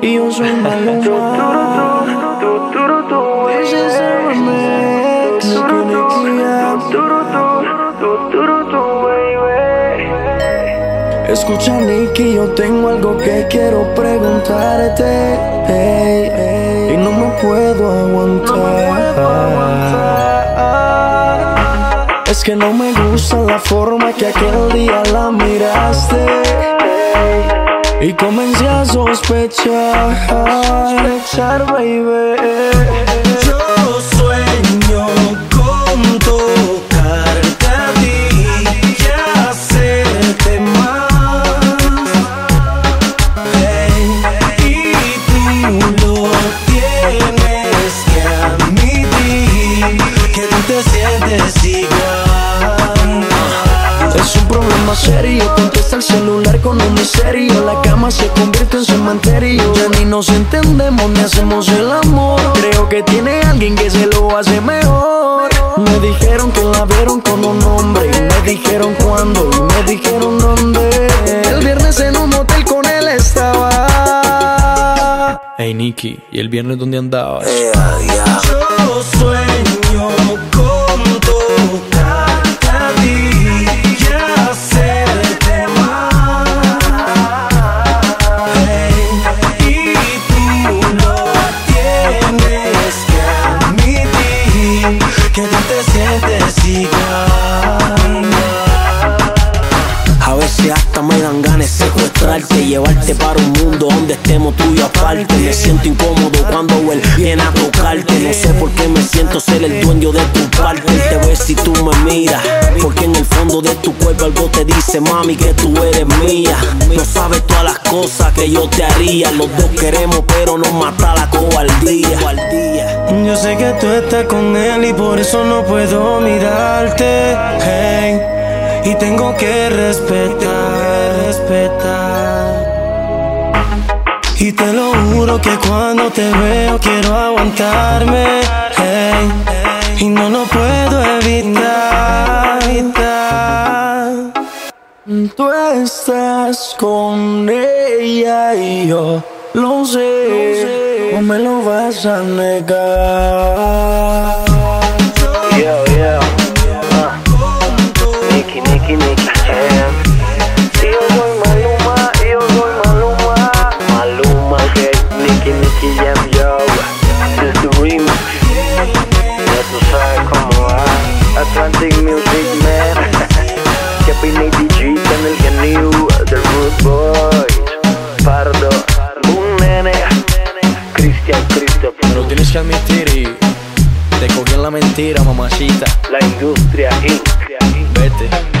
Y a remix Escucha Nicky, yo tengo algo que quiero preguntarte puedo aguantar. Es que no me gusta la forma que aquel día la miraste. Y comencé a sospechar, sospechar, baby. Tienes que admitir que tú te sientes igual. Es un problema serio, contesta el celular con un misterio. La cama se convierte en cementerio. Ya ni nos entendemos ni hacemos el amor. Creo que tiene alguien que se lo hace mejor. Me dijeron que la vieron con un hombre Y me dijeron cuándo y me dijeron dónde. El viernes en Hey Nicky, ¿y el viernes dónde andabas? Yo hasta me dan ganas de secuestrarte Llevarte para un mundo donde estemos tú y aparte. Me siento incómodo cuando él viene a tocarte. No sé por qué me siento ser el dueño de tu parte. Él te ve si tú me miras Porque en el fondo de tu cuerpo algo te dice Mami que tú eres mía No sabes todas las cosas que yo te haría. Los dos queremos pero nos mata la cobardía. Yo sé que tú estás con él y por eso no puedo mirarte. Y tengo que respetar, respetar. Y te lo juro que cuando te veo quiero aguantarme. Y no lo puedo evitar. Tú estás con ella y yo lo sé, no me lo vas a negar. Kevin ADG, Channel New, The Root Boys. Pardo, un nene. Christian Christopher. Lo tienes que admitir y te cogí en la mentira, mamacita. La industria Inc. Vete.